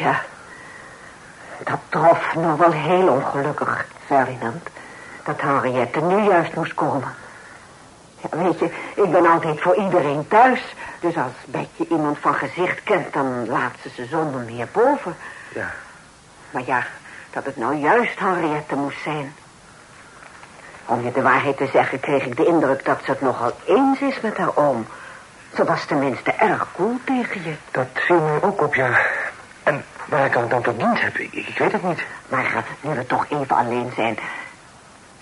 Ja, dat trof nog wel heel ongelukkig, Ferdinand. Dat Henriette nu juist moest komen. Ja, weet je, ik ben altijd voor iedereen thuis. Dus als Betje iemand van gezicht kent, dan laat ze ze zonder meer boven. Ja. Maar ja, dat het nou juist Henriette moest zijn. Om je de waarheid te zeggen, kreeg ik de indruk dat ze het nogal eens is met haar oom. Ze was tenminste erg koel tegen je. Dat viel mij ook op, ja. En waar ik dan tot dienst heb, ik, ik weet het niet. Maar uh, nu we toch even alleen zijn...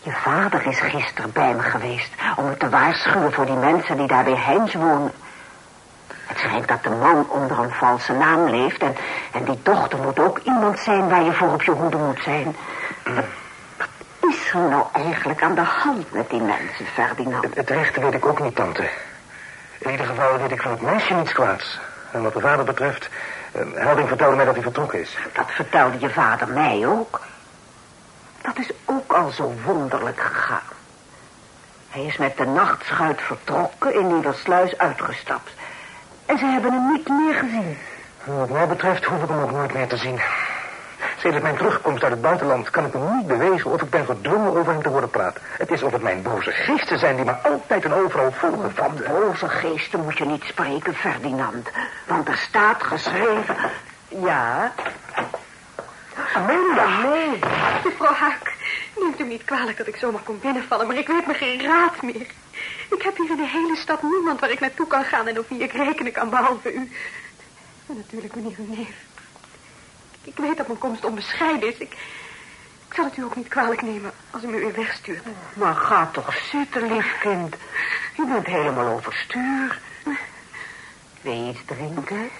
Je vader is gisteren bij me geweest... om me te waarschuwen voor die mensen die daar bij Heinz wonen. Het schijnt dat de man onder een valse naam leeft... en, en die dochter moet ook iemand zijn waar je voor op je hoede moet zijn. Wat, wat is er nou eigenlijk aan de hand met die mensen, Ferdinand? Het, het rechte weet ik ook niet, tante. In ieder geval weet ik van het meisje niets kwaads. En wat de vader betreft... Uh, Helding vertelde mij dat hij vertrokken is. Dat vertelde je vader mij ook. Dat is ook al zo wonderlijk gegaan. Hij is met de nachtschuit vertrokken in Nieuwersluis uitgestapt. En ze hebben hem niet meer gezien. Wat mij betreft hoef ik hem ook nooit meer te zien. Sedert mijn terugkomst uit het buitenland kan ik me niet bewegen of ik ben gedwongen over hem te worden praten. Het is of het mijn boze geesten zijn die me altijd en overal volgen. Van boze geesten moet je niet spreken, Ferdinand. Want er staat geschreven... Ja? Amelia, nee. Mevrouw Haak, neemt u niet kwalijk dat ik zomaar kom binnenvallen, maar ik weet me geen raad meer. Ik heb hier in de hele stad niemand waar ik naartoe kan gaan en op wie ik rekenen kan, behalve u. En natuurlijk meneer uw neef. Ik weet dat mijn komst onbescheiden is. Ik, ik zal het u ook niet kwalijk nemen als u me weer wegstuurt. Maar ga toch zitten, lief kind. Je bent helemaal overstuur. Wil je iets drinken?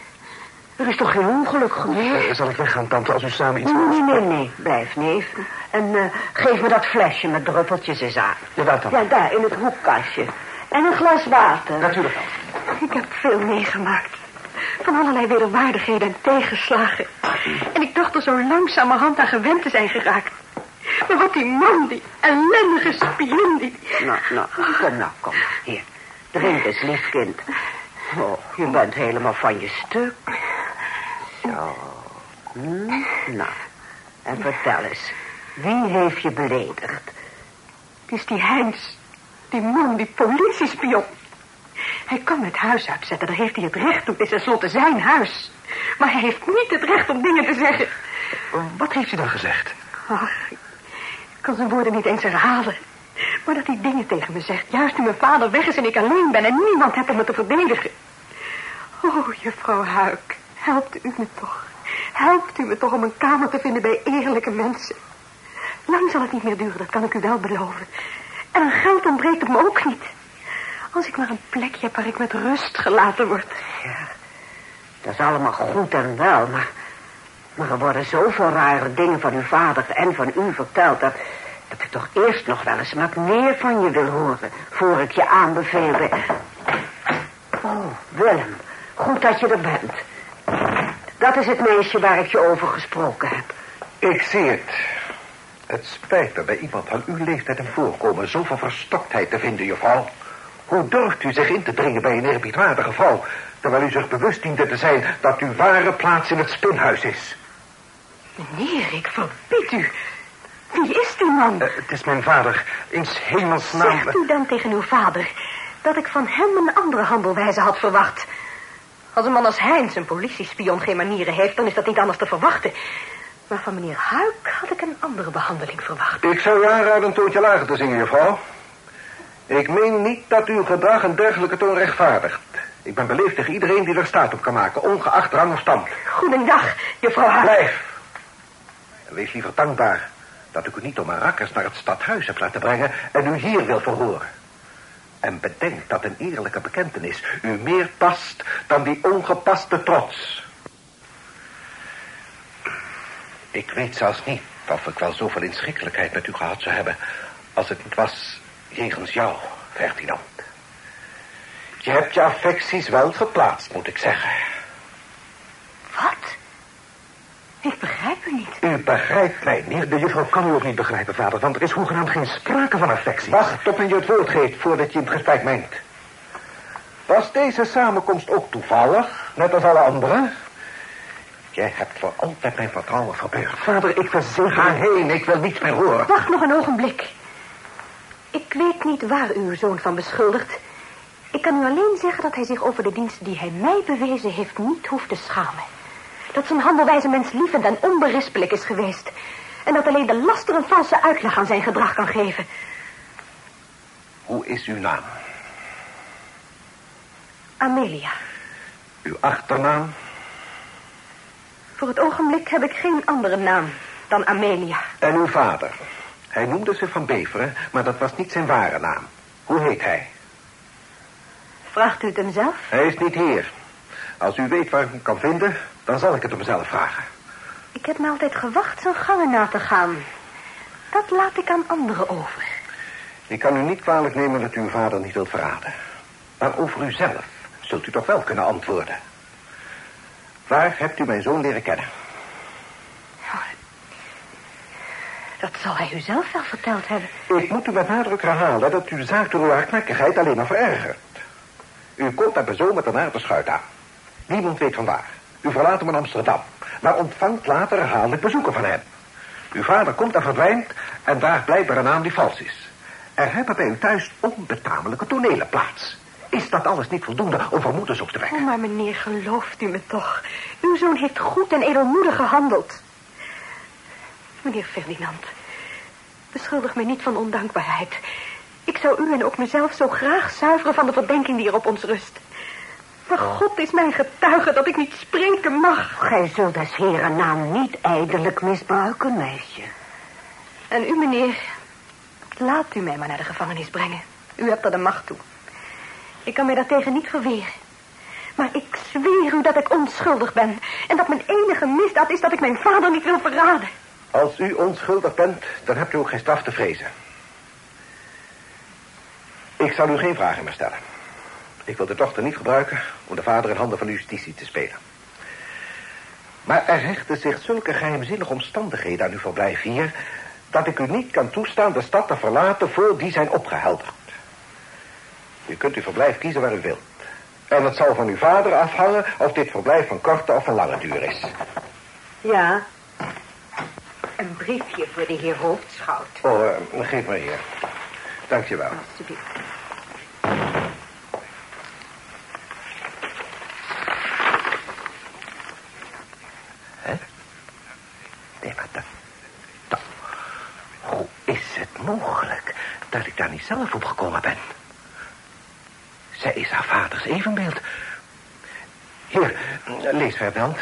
Er is toch geen ongeluk gebeurd? Zal ik weggaan, tante, als u samen iets... Nee, nee, nee, nee. Blijf, neef. En uh, geef me dat flesje met druppeltjes eens aan. Ja, waar dan? Ja, daar, in het hoekkastje. En een glas water. Natuurlijk wel. Ik heb veel meegemaakt. Van allerlei wederwaardigheden en tegenslagen. En ik dacht er zo langzamerhand aan gewend te zijn geraakt. Maar wat die man, die ellendige spion, die... Nou, nou, kom nou, kom. Hier, drink eens, lief kind. Oh, je bent helemaal van je stuk. Zo. Hm? Nou, en vertel eens. Wie heeft je beledigd? Het is die Heinz. Die man, die politiespion. Hij kan het huis uitzetten, daar heeft hij het recht toe. Het is tenslotte zijn huis. Maar hij heeft niet het recht om dingen te zeggen. Wat heeft hij dan gezegd? Ik kan zijn woorden niet eens herhalen. Maar dat hij dingen tegen me zegt. Juist nu mijn vader weg is en ik alleen ben en niemand heeft om me te verdedigen. Oh, juffrouw Huik, helpt u me toch. Helpt u me toch om een kamer te vinden bij eerlijke mensen. Lang zal het niet meer duren, dat kan ik u wel beloven. En aan geld ontbreekt het me ook niet. Als ik maar een plekje heb waar ik met rust gelaten word. Ja, dat is allemaal goed en wel, maar... Maar er worden zoveel rare dingen van uw vader en van u verteld... dat, dat ik toch eerst nog wel eens wat meer van je wil horen... voor ik je aanbeveel. Oh, Willem, goed dat je er bent. Dat is het meisje waar ik je over gesproken heb. Ik zie het. Het spijt me bij iemand van uw leeftijd en voorkomen zoveel verstoktheid te vinden, juffrouw. Hoe durft u zich in te dringen bij een eerbiedwaardige vrouw... terwijl u zich bewust diende te zijn dat uw ware plaats in het spinhuis is? Meneer, ik verbied u. Wie is die man? Uh, het is mijn vader. In hemelsnaam... Zegt u dan tegen uw vader dat ik van hem een andere handelwijze had verwacht. Als een man als Heinz, een politiespion, geen manieren heeft... dan is dat niet anders te verwachten. Maar van meneer Huik had ik een andere behandeling verwacht. Ik zou u aanraden een toontje lager te zingen, juffrouw. Ik meen niet dat uw gedrag een dergelijke toon rechtvaardigt. Ik ben beleefd tegen iedereen die er staat op kan maken, ongeacht rang of stand. Goedendag, juffrouw Huik. Blijf. En wees liever dankbaar dat ik u niet door mijn rakkers naar het stadhuis heb laten brengen... en u hier wil verhoren. En bedenk dat een eerlijke bekentenis u meer past dan die ongepaste trots. Ik weet zelfs niet of ik wel zoveel inschikkelijkheid met u gehad zou hebben... als het niet was jegens jou, Ferdinand. Je hebt je affecties wel geplaatst, moet ik zeggen. Wat? Ik begrijp u niet. U begrijpt mij niet. De juffrouw kan u ook niet begrijpen, vader, want er is hoegenaamd geen sprake van affectie. Wacht tot men je het woord geeft voordat je in het gesprek mengt. Was deze samenkomst ook toevallig, net als alle anderen? Jij hebt voor altijd mijn vertrouwen verbeurd. Vader, ik verzeker... Ga heen, ik wil niets meer horen. Wacht nog een ogenblik. Ik weet niet waar u uw zoon van beschuldigt. Ik kan u alleen zeggen dat hij zich over de dienst die hij mij bewezen heeft niet hoeft te schamen. Dat zijn handelwijze menslievend en onberispelijk is geweest. En dat alleen de laster een valse uitleg aan zijn gedrag kan geven. Hoe is uw naam? Amelia. Uw achternaam? Voor het ogenblik heb ik geen andere naam dan Amelia. En uw vader? Hij noemde zich Van Beveren, maar dat was niet zijn ware naam. Hoe heet hij? Vraagt u het hem zelf? Hij is niet hier. Als u weet waar ik hem kan vinden, dan zal ik het hem zelf vragen. Ik heb me altijd gewacht zijn gangen na te gaan. Dat laat ik aan anderen over. Ik kan u niet kwalijk nemen dat u uw vader niet wilt verraden. Maar over uzelf zult u toch wel kunnen antwoorden. Waar hebt u mijn zoon leren kennen? Dat zal hij u zelf wel verteld hebben. Ik moet u met nadruk herhalen dat u de zaak door uw hardnekkigheid alleen maar verergert. U komt met mijn zoon met een aardeschuit aan. Niemand weet vandaar. U verlaat hem in Amsterdam, maar ontvangt later herhaaldelijk bezoeken van hem. Uw vader komt en verdwijnt en draagt blijkbaar een naam die vals is. Er hebben bij u thuis onbetamelijke tonelen plaats. Is dat alles niet voldoende om vermoedens op te wekken? Oh, maar meneer, gelooft u me toch? Uw zoon heeft goed en edelmoedig gehandeld. Meneer Ferdinand, beschuldig mij niet van ondankbaarheid. Ik zou u en ook mezelf zo graag zuiveren van de verdenking die er op ons rust. Maar God is mijn getuige dat ik niet spreken mag. Gij zult des heren naam niet ijdelijk misbruiken, meisje. En u, meneer, laat u mij maar naar de gevangenis brengen. U hebt er de macht toe. Ik kan mij daartegen niet verweren. Maar ik zweer u dat ik onschuldig ben. En dat mijn enige misdaad is dat ik mijn vader niet wil verraden. Als u onschuldig bent, dan hebt u ook geen straf te vrezen. Ik zal u geen vragen meer stellen. Ik wil de dochter niet gebruiken om de vader in handen van de justitie te spelen. Maar er hechten zich zulke geheimzinnige omstandigheden aan uw verblijf hier... dat ik u niet kan toestaan de stad te verlaten voor die zijn opgehelderd. U kunt uw verblijf kiezen waar u wilt. En het zal van uw vader afhangen of dit verblijf van korte of van lange duur is. Ja. Een briefje voor de heer Hoofdschout. Oh, uh, geef maar hier. Dank je wel. Alsjeblieft. Hè? Nee, maar dat... dat... Hoe is het mogelijk dat ik daar niet zelf op gekomen ben? Zij is haar vaders evenbeeld. Hier, lees Ferdinand.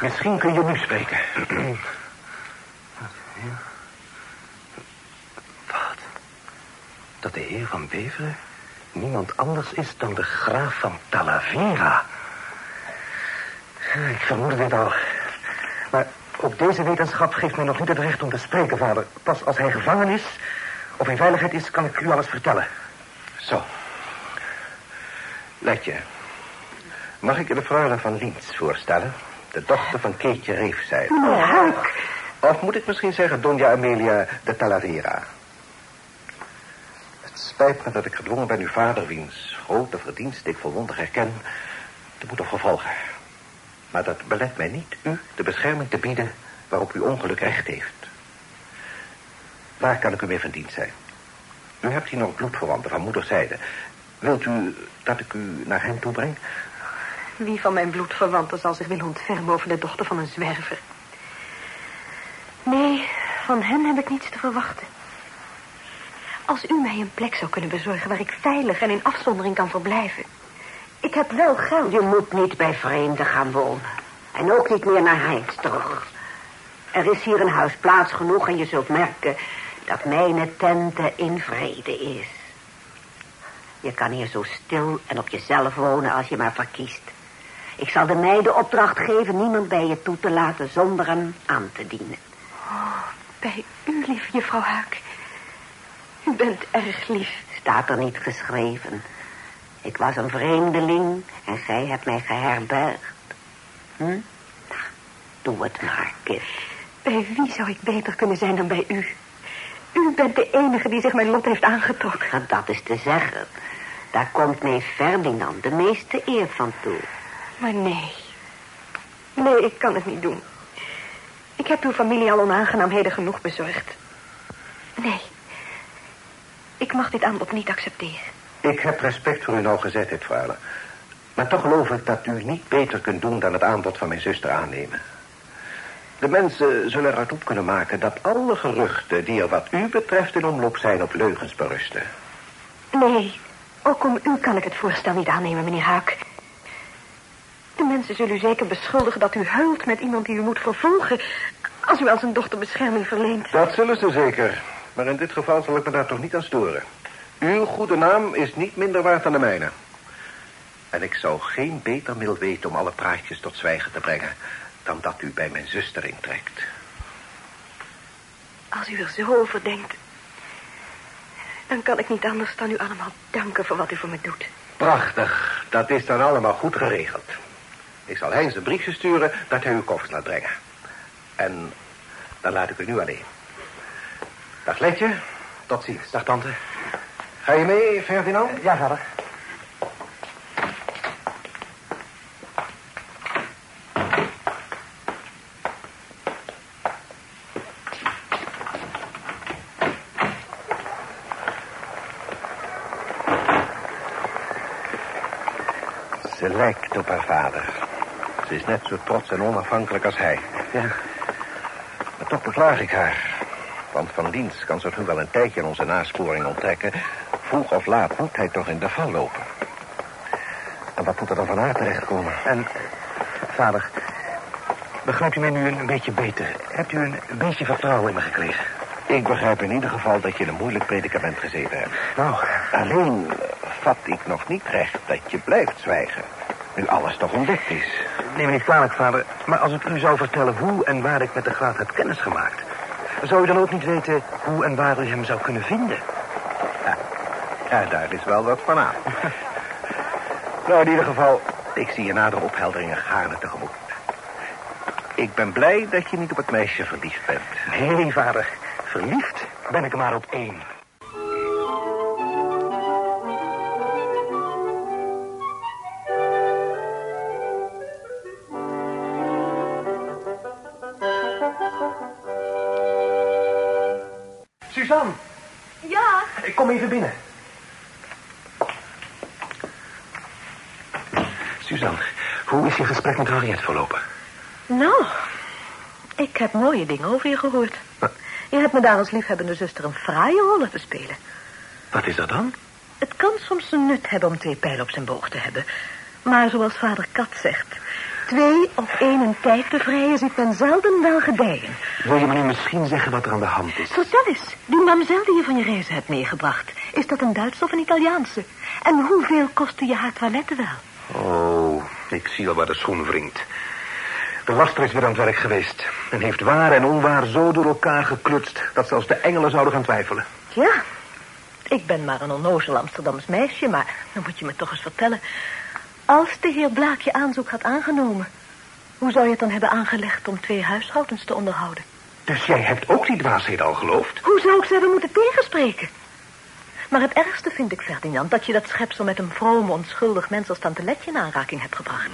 Misschien kun je nu spreken. Dat de heer van Beveren niemand anders is dan de graaf van Talavera. Ik vermoedde dit al. Maar ook deze wetenschap geeft mij nog niet het recht om te spreken, vader. Pas als hij gevangen is of in veiligheid is, kan ik u alles vertellen. Zo. Letje, mag ik je de freule van Liens voorstellen? De dochter van Keetje Reefzeil. Meneer Huik. Of moet ik misschien zeggen Donja Amelia de Talavera? Spijt me dat ik gedwongen ben uw vader, wiens grote verdienst ik volmondig herken, te moeten vervolgen. Maar dat belet mij niet u de bescherming te bieden waarop uw ongeluk recht heeft. Waar kan ik u mee van dienst zijn? U hebt hier nog bloedverwanten van moederszijde. Wilt u dat ik u naar hen toe breng? Wie van mijn bloedverwanten zal zich willen ontfermen over de dochter van een zwerver? Nee, van hen heb ik niets te verwachten. Als u mij een plek zou kunnen bezorgen waar ik veilig en in afzondering kan verblijven. Ik heb wel geld. Je moet niet bij vreemden gaan wonen. En ook niet meer naar Heinz terug. Er is hier een huis plaats genoeg en je zult merken dat mijn tente in vrede is. Je kan hier zo stil en op jezelf wonen als je maar verkiest. Ik zal de meiden opdracht geven niemand bij je toe te laten zonder hem aan te dienen. Oh, bij u, lieve juffrouw Huik. Bent erg lief. Staat er niet geschreven. Ik was een vreemdeling en gij hebt mij geherbergd. Hm? Nou, doe het maar, kind. Bij wie zou ik beter kunnen zijn dan bij u? U bent de enige die zich mijn lot heeft aangetrokken. Dat is te zeggen. Daar komt neef Ferdinand de meeste eer van toe. Maar nee. Nee, ik kan het niet doen. Ik heb uw familie al onaangenaamheden genoeg bezorgd. Mag dit aanbod niet accepteren. Ik heb respect voor uw nauwgezetheid, Freule. Maar toch geloof ik dat u niet beter kunt doen dan het aanbod van mijn zuster aannemen. De mensen zullen eruit op kunnen maken dat alle geruchten die er wat u betreft in omloop zijn op leugens berusten. Nee, ook om u kan ik het voorstel niet aannemen, meneer Haak. De mensen zullen u zeker beschuldigen dat u huilt met iemand die u moet vervolgen... als u als een dochter bescherming verleent. Dat zullen ze zeker. Maar in dit geval zal ik me daar toch niet aan storen. Uw goede naam is niet minder waard dan de mijne. En ik zou geen beter middel weten om alle praatjes tot zwijgen te brengen... dan dat u bij mijn zuster intrekt. Als u er zo over denkt... dan kan ik niet anders dan u allemaal danken voor wat u voor me doet. Prachtig. Dat is dan allemaal goed geregeld. Ik zal Heinz een briefje sturen dat hij uw koffers laat brengen. En dan laat ik u nu alleen. Dag Letje. Tot ziens. Dag, tante. Ga je mee, Ferdinand? Ja, vader. Ze lijkt op haar vader. Ze is net zo trots en onafhankelijk als hij. Ja. Maar toch beklaag ik haar. Want van dienst kan zich nu wel een tijdje aan onze nasporing onttrekken. Vroeg of laat moet hij toch in de val lopen. En wat moet er dan van haar terechtkomen? En, vader, begrijpt u mij nu een beetje beter? Hebt u een beetje vertrouwen in me gekregen? Ik begrijp in ieder geval dat je in een moeilijk predicament gezeten hebt. Nou, Alleen eh, vat ik nog niet recht dat je blijft zwijgen. Nu alles toch ontdekt is. neem me niet kwalijk, vader. Maar als ik u zou vertellen hoe en waar ik met de graad heb kennis gemaakt... zou u dan ook niet weten hoe en waar u hem zou kunnen vinden? Ja, daar is wel wat van aan. nou, in ieder geval, ik zie je nadere ophelderingen gaarne tegemoet. Ik ben blij dat je niet op het meisje verliefd bent. Nee, vader. Verliefd ben ik er maar op één. Suzanne, Ja, ik kom even binnen. Suzanne, hoe is je gesprek met Harriet verlopen? Nou, ik heb mooie dingen over je gehoord. Je hebt me daar als liefhebbende zuster een fraaie rol te spelen. Wat is dat dan? Het kan soms een nut hebben om twee pijlen op zijn boog te hebben. Maar zoals vader Kat zegt... twee een tijd bevrijen ziet men zelden wel gedijen. Wil je me nu misschien zeggen wat er aan de hand is? Vertel eens, die mamzel die je van je reizen hebt meegebracht... is dat een Duitse of een Italiaanse? En hoeveel kostte je haar toiletten wel? Oh, ik zie al waar de schoen wringt. De laster is weer aan het werk geweest. En heeft waar en onwaar zo door elkaar geklutst... dat zelfs de engelen zouden gaan twijfelen. Ja, ik ben maar een onnozel Amsterdams meisje... maar dan moet je me toch eens vertellen... als de heer Blaak je aanzoek had aangenomen... hoe zou je het dan hebben aangelegd om twee huishoudens te onderhouden? Dus jij hebt ook die dwaasheid al geloofd? Hoe zou ik ze hebben moeten tegenspreken? Maar het ergste vind ik, Ferdinand, dat je dat schepsel met een vroom, onschuldig mens als tante Letje in aanraking hebt gebracht.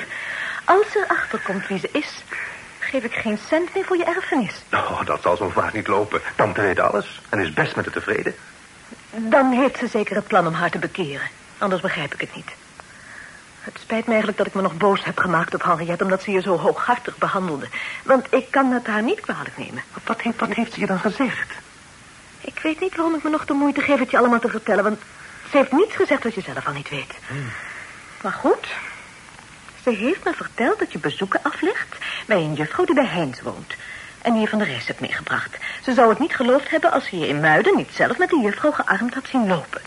Als er achter komt wie ze is, geef ik geen cent meer voor je erfenis. Oh, dat zal zo vaak niet lopen. Tante weet alles en is best met het tevreden. Dan heeft ze zeker het plan om haar te bekeren. Anders begrijp ik het niet. Het spijt me eigenlijk dat ik me nog boos heb gemaakt op Henriette... omdat ze je zo hooghartig behandelde. Want ik kan het haar niet kwalijk nemen. Wat heeft, wat heeft ze je dan gezegd? Ik weet niet waarom ik me nog de moeite geef het je allemaal te vertellen... want ze heeft niets gezegd wat je zelf al niet weet. Maar goed, ze heeft me verteld dat je bezoeken aflegt... bij een juffrouw die bij Heinz woont... en je van de reis hebt meegebracht. Ze zou het niet geloofd hebben als ze je in Muiden niet zelf met die juffrouw gearmd had zien lopen.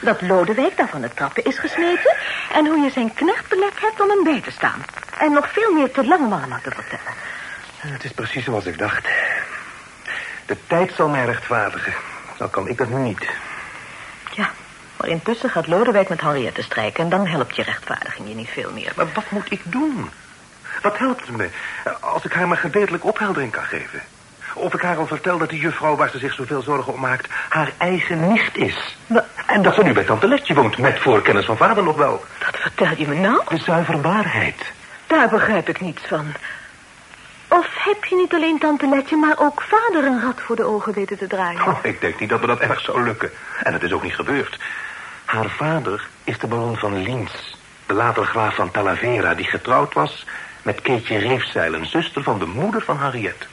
Dat Lodewijk daar van de trappen is gesmeten... en hoe je zijn knecht belet hebt om hem bij te staan. En nog veel meer te lang om allemaal te vertellen. Het is precies zoals ik dacht. De tijd zal mij rechtvaardigen. Dan kan ik dat nu niet. Ja, maar intussen gaat Lodewijk met Henriette strijken... en dan helpt je rechtvaardiging je niet veel meer. Maar wat moet ik doen? Wat helpt het me als ik haar maar gedeeltelijk opheldering kan geven? Of ik haar al vertel dat die juffrouw waar ze zich zoveel zorgen om maakt... haar eigen nicht is. En dat ze nu bij tante Letje woont, met voorkennis van vader nog wel. Dat vertel je me nou? De zuiver waarheid. Daar begrijp ik niets van. Of heb je niet alleen tante Letje, maar ook vader een rat voor de ogen weten te draaien? Oh, ik denk niet dat me dat erg zou lukken. En het is ook niet gebeurd. Haar vader is de baron van Liens. De later graaf van Talavera, die getrouwd was met Keetje Reefzeil, een zuster van de moeder van Harriet.